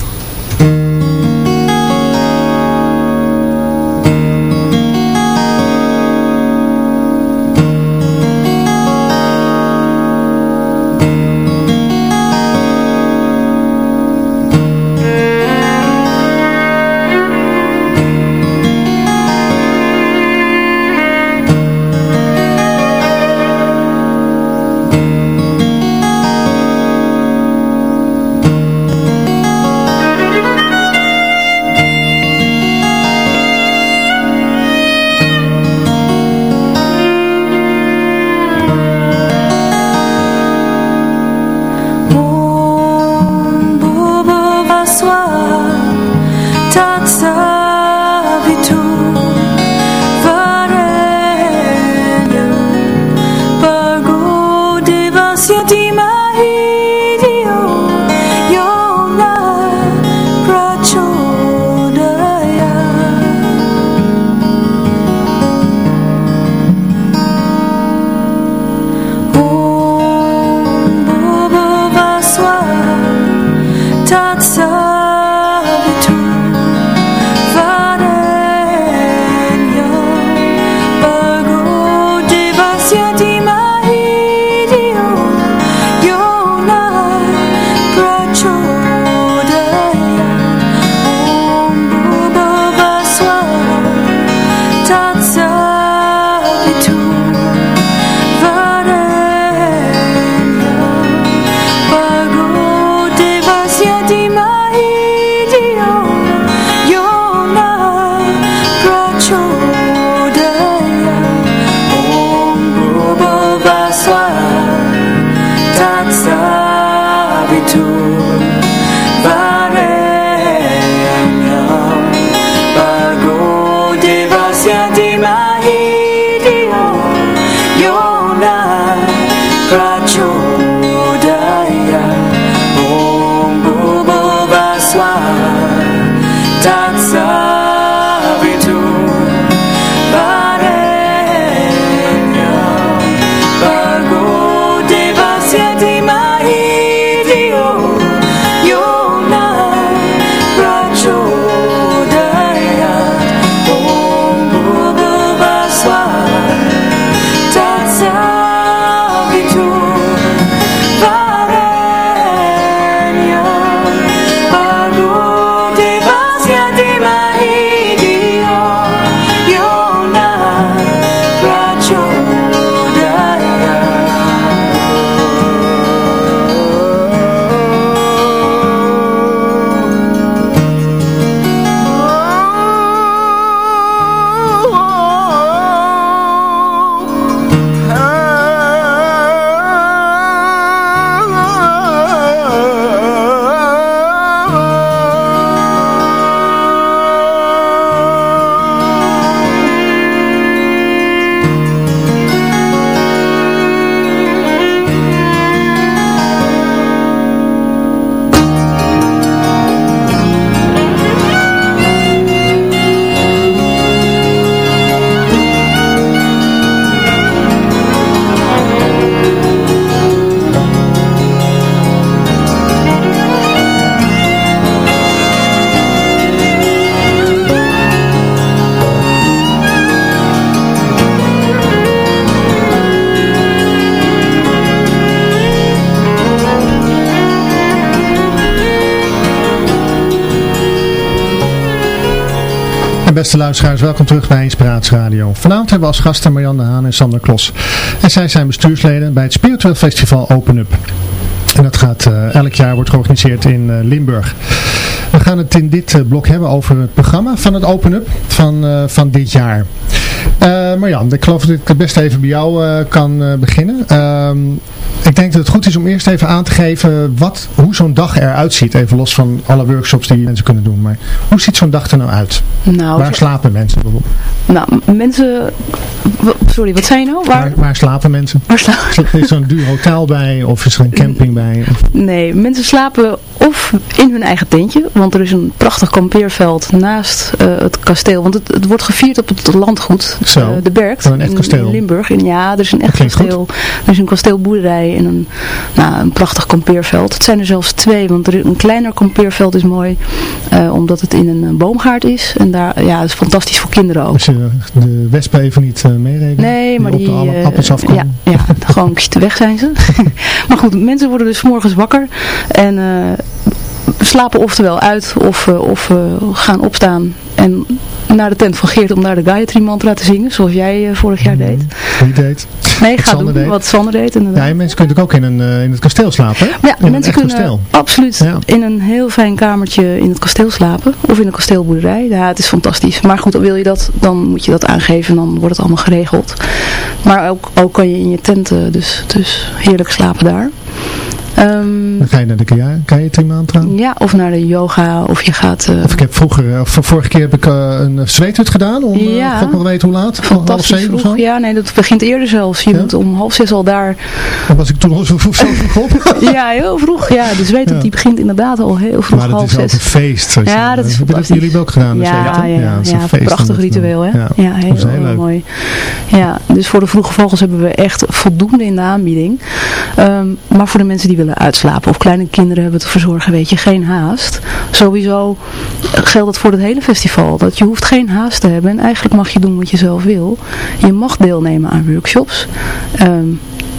Beste luisteraars, welkom terug bij Inspiratie Radio. Vanavond hebben we als gasten Marianne Haan en Sander Klos. En zij zijn bestuursleden bij het Spiritueel Festival Open Up. En dat gaat eh, elk jaar wordt georganiseerd in eh, Limburg. We gaan het in dit eh, blok hebben over het programma van het Open Up van, van dit jaar. Eh Marjan, ik geloof dat ik het best even bij jou eh, kan eh, beginnen. Ehm, ik denk dat het goed is om eerst even aan te geven wat, hoe zo'n dag eruit ziet. Even los van alle workshops die mensen kunnen doen. Maar hoe ziet zo'n dag er nou uit? Nou, Waar slapen mensen bijvoorbeeld? nou mensen... Sorry, wat zei je nou? Waar, Waar, waar slapen mensen? waar slapen? Is er een duur hotel bij? Of is er een camping bij? Of- Nee, mensen slapen of in hun eigen tentje, want er is een prachtig kampeerveld naast eh, het kasteel. Want het, het wordt gevierd op het landgoed, Zo, eh, de Berkt, een echt in, kasteel. in Limburg. En ja, er is een echt kasteel. Er is een kasteelboerderij en een, nou, een prachtig kampeerveld. Het zijn er zelfs twee, want er, een kleiner kampeerveld is mooi, eh, omdat het in een boomgaard is. En daar, ja, het is fantastisch voor kinderen ook. Als je de wespen even niet meerekent? Nee, maar die... op de alle appels afkomen? Ja, ja gewoon kst, weg zijn ze. maar goed, mensen worden dus morgens wakker en slapen oftewel uit of, eh, of gaan opstaan en naar de tent van Geert om daar de Gayatri mantra te zingen, zoals jij eh, vorig jaar deed. Wie deed? Nee, ga Sander doen deed. wat Sander deed inderdaad. Ja, en mensen kunnen natuurlijk ook in, een, eh, in het kasteel slapen, hè? Ja, in mensen kunnen kasteel. absoluut Ja. in een heel fijn kamertje in het kasteel slapen. Of in een kasteelboerderij. Ja, het is fantastisch. Maar goed, wil je dat, dan moet je dat aangeven en dan wordt het allemaal geregeld. Maar ook, ook kan je in je tent eh, dus, dus heerlijk slapen daar. Ehm, Dan ga je naar de kaya- Gayatri mantra. ja, of naar de yoga, of je gaat... eh, Of ik heb vroeger, of vorige keer heb ik eh, een zweethut gedaan, om eh, Ja. God nog weet hoe laat, half zeven of zo. Ja, nee, dat begint eerder zelfs. Je Ja? om half zes al daar... Dan was ik toen al zo vroeg zo vroeg op. Ja, heel vroeg. Ja, de zweet Ja. die begint inderdaad al heel vroeg, Maar dat half is ook zes. een feest. Ja, dat is fantastisch. jullie ook gedaan, Ja, ja, ja, dat is ja, een feest prachtig dat ritueel hè. Ja, Ja, heel, dat is mooi. Ja, dus voor de vroege vogels hebben we echt voldoende in de aanbieding. Ehm, maar voor de mensen die willen uitslapen of kleine kinderen hebben te verzorgen, weet je, geen haast. Sowieso geldt het voor het hele festival. Dat je hoeft geen haast te hebben en eigenlijk mag je doen wat je zelf wil. Je mag deelnemen aan workshops. Ehm,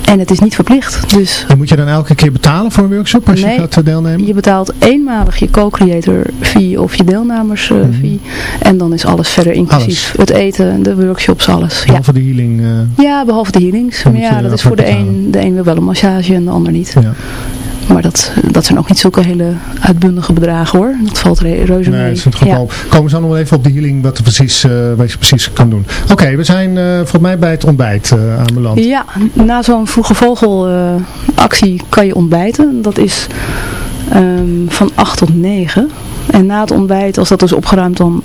en het is niet verplicht. Dus En moet je dan elke keer betalen voor een workshop als je gaat eh, deelnemen? je betaalt eenmalig je co-creator fee of je deelnemers fee. En dan is alles verder inclusief. Mhm. Alles. Het eten, de workshops, alles. Ja. Behalve de healing. eh, ja, behalve de healings. Maar ja, dat is voor de een. De een wil wel een massage en de ander niet. ja. Maar dat, dat zijn ook niet zulke hele uitbundige bedragen hoor. Dat valt re reuze Nee, mee. dat is het geval. Komen ze dan nog even op de healing wat, er precies, eh, wat je precies kan doen. Oké, we zijn eh volgens mij bij het ontbijt uh, aanbeland. Ja, na zo'n vroege vogel uh, actie kan je ontbijten. Dat is um, van 8 tot 9. En na het ontbijt, als dat is opgeruimd, dan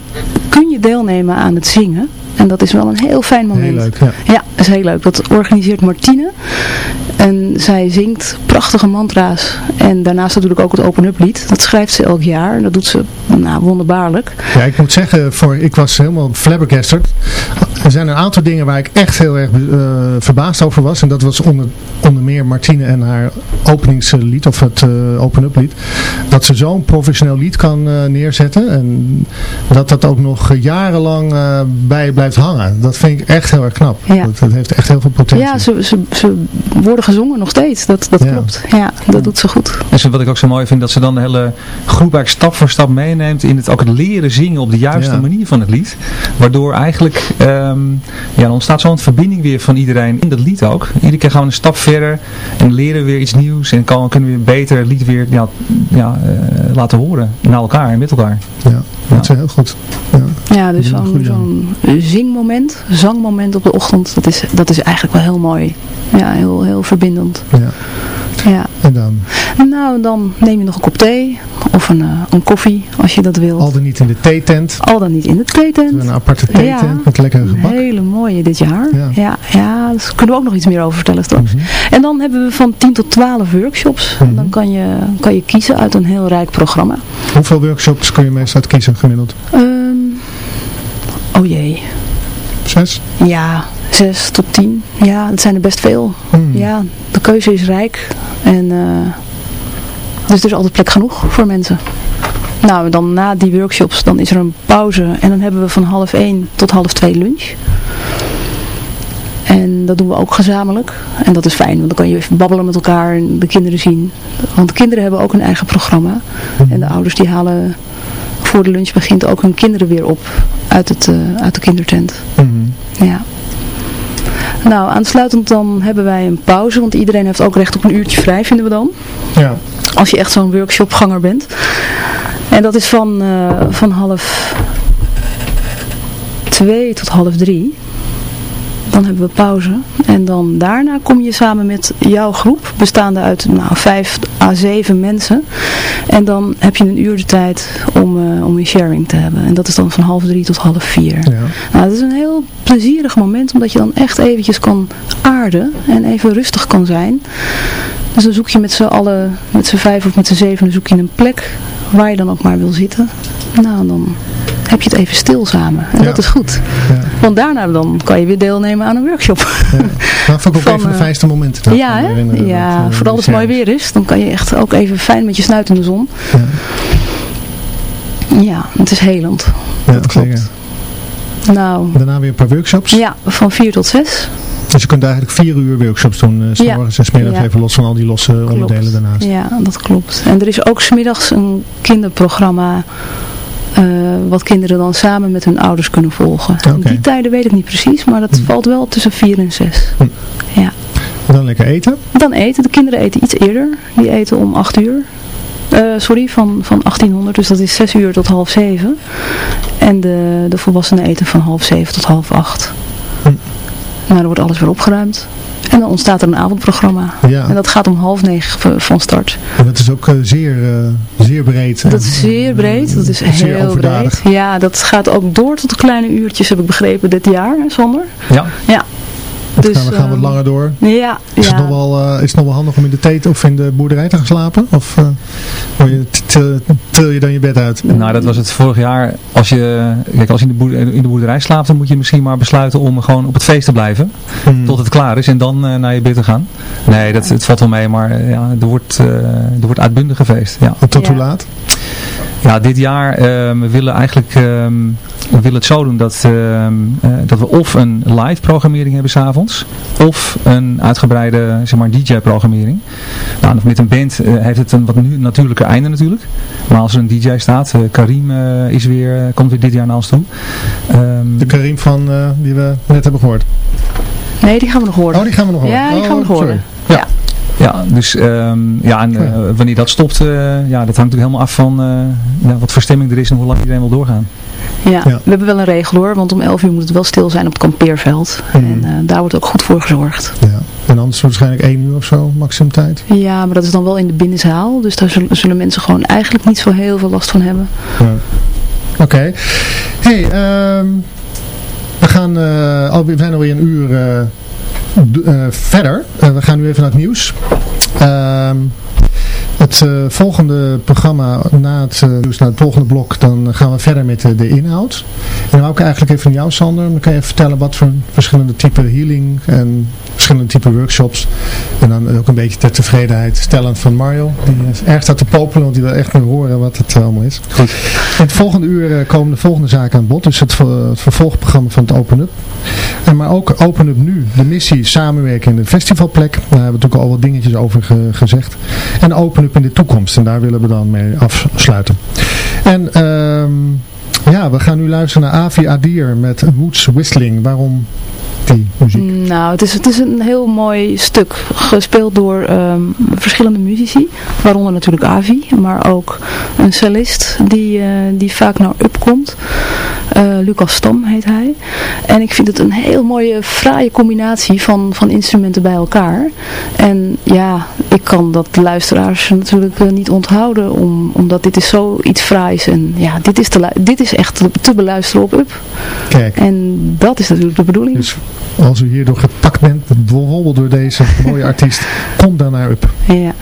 kun je deelnemen aan het zingen. En dat is wel een heel fijn moment. Heel leuk, ja. Ja, dat is heel leuk. Dat organiseert Martine. En zij zingt prachtige mantra's. En daarnaast natuurlijk ook het open-up lied. Dat schrijft ze elk jaar. En dat doet ze nou, wonderbaarlijk. Ja, ik moet zeggen, voor, ik was helemaal flabbergasted. Er zijn een aantal dingen waar ik echt heel erg eh, verbaasd over was. En dat was onder, onder meer Martine en haar openingslied, of het eh, open-up lied. Dat ze zo'n professioneel lied kan eh, neerzetten. En dat dat ook nog jarenlang bij je blijft hangen. Dat vind ik echt heel erg knap. Ja. Dat, dat heeft echt heel veel potentie. Ja, ze, ze, ze worden gezongen nog steeds. Dat, dat Ja. klopt. Ja, dat doet ze goed. En wat ik ook zo mooi vind, dat ze dan de hele groep eigenlijk stap voor stap meeneemt in het ook het leren zingen op de juiste Ja. manier van het lied. Waardoor eigenlijk, ehm, ja, er ontstaat zo'n verbinding weer van iedereen in dat lied ook. Iedere keer gaan we een stap verder en leren we weer iets nieuws en kan, kunnen we weer beter het lied weer ja, ja, eh, laten horen naar elkaar en met elkaar. Ja, dat is heel goed. Ja. Ja, dus zo'n zingmoment, zangmoment op de ochtend, dat is, dat is eigenlijk wel heel mooi. Ja, heel, heel verbindend. Ja. Ja. En dan Nou, dan neem je nog een kop thee of een, eh, een koffie als je dat wilt. al dan niet in de theetent. Al dan niet in de theetent. Een aparte theetent Ja. met lekkere Een gebak. hele mooie dit jaar. Ja. Ja, ja, daar kunnen we ook nog iets meer over vertellen straks. Mhm. En dan hebben we van 10 tot 12 workshops. Mhm. Dan kan je, kan je kiezen uit een heel rijk programma. Hoeveel workshops kun je meestal kiezen gemiddeld? Ehm, oh jee. Zes? Ja, 6 tot 10. Ja, dat zijn er best veel. Hmm. Ja, de keuze is rijk. En, dus er is altijd plek genoeg voor mensen. Nou, dan na die workshops, dan is er een pauze. En dan hebben we van half 1 tot half 2 lunch. En dat doen we ook gezamenlijk. En dat is fijn, want dan kan je even babbelen met elkaar en de kinderen zien. Want de kinderen hebben ook een eigen programma. En de ouders die halen voor de lunch begint ook hun kinderen weer op uit, het, eh, uit de kindertent. Mhm. Ja. Nou, aansluitend dan hebben wij een pauze, want iedereen heeft ook recht op een uurtje vrij, vinden we dan. Ja. Als je echt zo'n workshopganger bent. En dat is van, eh, van half twee tot half drie. Dan hebben we pauze. En dan daarna kom je samen met jouw groep, bestaande uit nou, vijf à zeven mensen. En dan heb je een uur de tijd om, eh, om een sharing te hebben. En dat is dan van half drie tot half vier. Ja. Nou, dat is een heel plezierig moment, omdat je dan echt eventjes kan aarden en even rustig kan zijn. Dus dan zoek je met z'n allen, met z'n vijf of met z'n zeven, zoek je een plek waar je dan ook maar wil zitten. Nou, dan heb je het even stil samen. En Ja. dat is goed. Ja. Want daarna dan kan je weer deelnemen aan een workshop. Ja. Dat vond ik ook Van, een van de eh, fijnste momenten. daar ja, hè? ja Dat, eh, vooral als het mooi weer is. Dan kan je echt ook even fijn met je snuit in de zon. Ja. Ja, het is helend. Ja, dat zeker. klopt. Nou, Daarna weer een paar workshops. ja, van vier tot zes. Dus je kunt eigenlijk vier uur workshops doen. Uh, s Ja. morgens en s middags Ja. even los van al die losse onderdelen daarnaast. Ja, dat klopt. En er is ook smiddags een kinderprogramma eh, wat kinderen dan samen met hun ouders kunnen volgen. Die tijden weet ik niet precies, maar dat Hm. valt wel tussen vier en zes. Hm. Ja. En dan lekker eten. Dan eten. De kinderen eten iets eerder. Die eten om acht uur. Eh, sorry, van, van 1800. Dus dat is zes uur tot half zeven. En de, de volwassenen eten van half zeven tot half acht. Hm. Nou, dan wordt alles weer opgeruimd. En dan ontstaat er een avondprogramma. Ja. En dat gaat om half negen van start. En dat is ook eh, zeer, eh, zeer breed. Dat En, is zeer breed. Dat is zeer heel overdadig. breed. Ja, dat gaat ook door tot de kleine uurtjes, heb ik begrepen, dit jaar, Sander. Ja, Ja. Of Dus, gaan we, gaan we ehm, langer door. Ja, Is, ja. het nog wel, eh, is het nog wel handig om in de tent of in de boerderij te gaan slapen? Of eh, word je, til, je dan je bed uit? nou dat was het vorig jaar. Als je, kijk, als je in de, boerderij, in de boerderij slaapt, dan moet je misschien maar besluiten om gewoon op het feest te blijven. Hmm. Tot het klaar is en dan eh, naar je bed te gaan. Nee, dat, het valt wel mee, maar eh, ja, er, wordt, eh, er wordt uitbundig gefeest. Ja. Tot Ja. hoe laat? Ja, dit jaar ehm, we willen eigenlijk ehm, we willen het zo doen dat, ehm, eh, dat we of een live programmering hebben s'avonds, of een uitgebreide zeg maar, DJ-programmering. Nou, met een band eh, heeft het een wat nu natuurlijker einde natuurlijk. Maar als er een DJ staat, eh, Karim eh, is weer, komt weer dit jaar naar ons toe. Ehm, De Karim van, eh, die we net hebben gehoord. Nee, die gaan we nog horen. Oh, die gaan we nog horen. Ja, die Oh, gaan we nog horen. sorry. Ja. Ja, dus ehm, ja, en eh, wanneer dat stopt, eh, ja, dat hangt natuurlijk helemaal af van eh, ja, wat voor stemming er is en hoe lang iedereen wil doorgaan. Ja, Ja. we hebben wel een regel hoor, want om 11 uur moet het wel stil zijn op het kampeerveld. En eh, daar wordt ook goed voor gezorgd. Ja. En anders waarschijnlijk één uur of zo, maximum tijd. Ja, maar dat is dan wel in de binnenzaal, dus daar zullen, zullen mensen gewoon eigenlijk niet zo heel veel last van hebben. Ja. Oké. Hey, ehm, we gaan, eh, al, we zijn alweer een uur verder, eh, we gaan nu even naar het nieuws. Ehm, het eh, volgende programma na het, eh, nieuws, na het volgende blok, dan gaan we verder met eh, de inhoud. En dan wou ik eigenlijk even van jou, Sander. Dan kan je even vertellen wat voor verschillende type healing en verschillende type workshops. En dan ook een beetje ter tevredenheid stellend van Mario. Die is erg staat te popelen, want die wil echt meer horen wat het allemaal is. Goed. In het volgende uur komen de volgende zaken aan bod. Dus het, het vervolgprogramma van het Open Up. En maar ook Open Up nu. De missie samenwerken in de festivalplek. Daar hebben we natuurlijk al wat dingetjes over ge- gezegd. En Open Up in de toekomst. En daar willen we dan mee afsluiten. En ehm, ja, we gaan nu luisteren naar Avi Adir met Woods Whistling. Waarom die muziek? Nou, het is, het is een heel mooi stuk. Gespeeld door ehm, verschillende muzici. Waaronder natuurlijk Avi. Maar ook een cellist die, eh, die vaak naar Up komt. Eh, Lucas Stam heet hij. En ik vind het een heel mooie, fraaie combinatie van, van instrumenten bij elkaar. En ja, ik kan dat luisteraars natuurlijk eh, niet onthouden. Om, omdat dit is zoiets fraais. En ja, dit is, te, dit is echt te, te beluisteren op Up. Kijk. En dat is natuurlijk de bedoeling. Dus als u hierdoor gepakt bent, bijvoorbeeld door deze mooie artiest, kom dan naar Up. Ja.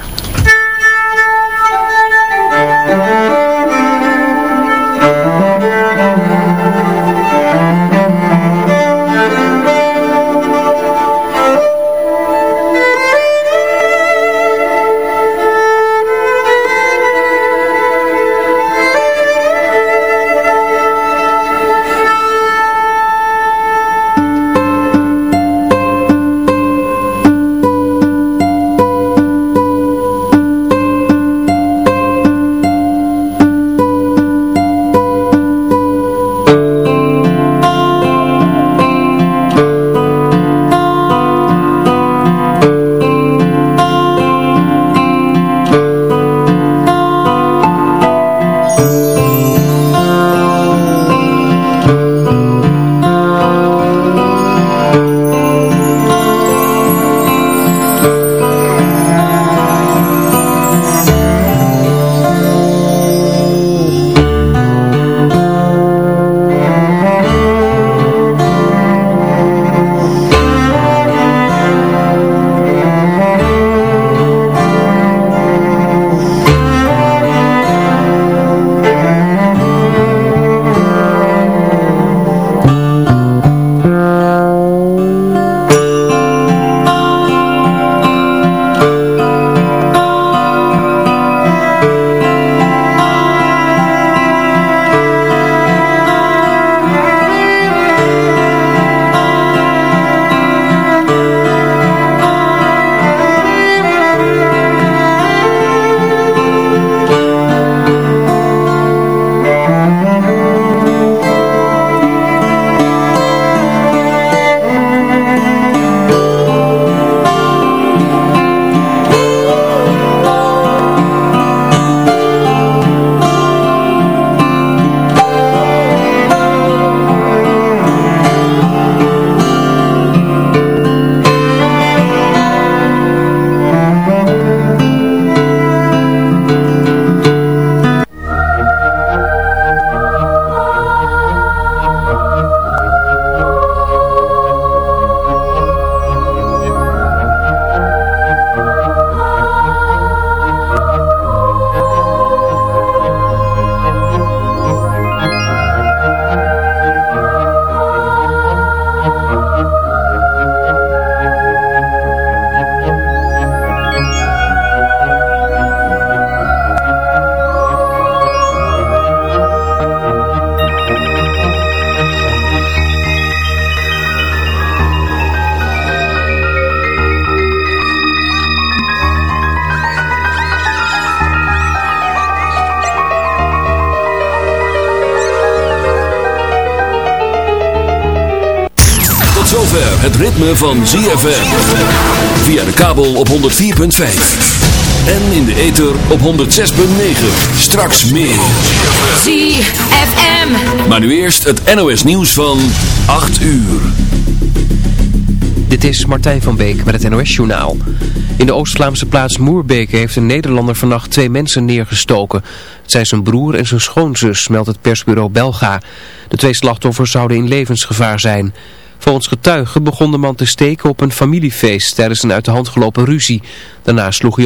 Van ZFM. Via de kabel op 104.5. En in de ether op 106.9. Straks meer. ZFM. Maar nu eerst het NOS nieuws van 8 uur. Dit is Martijn van Beek met het NOS-journaal. In de Oost-Vlaamse plaats Moerbeke heeft een Nederlander vannacht twee mensen neergestoken. Het zijn zijn broer en zijn schoonzus, meldt het persbureau Belga. De twee slachtoffers zouden in levensgevaar zijn. Volgens getuigen begon de man te steken op een familiefeest tijdens een uit de hand gelopen ruzie. Daarna sloeg hij op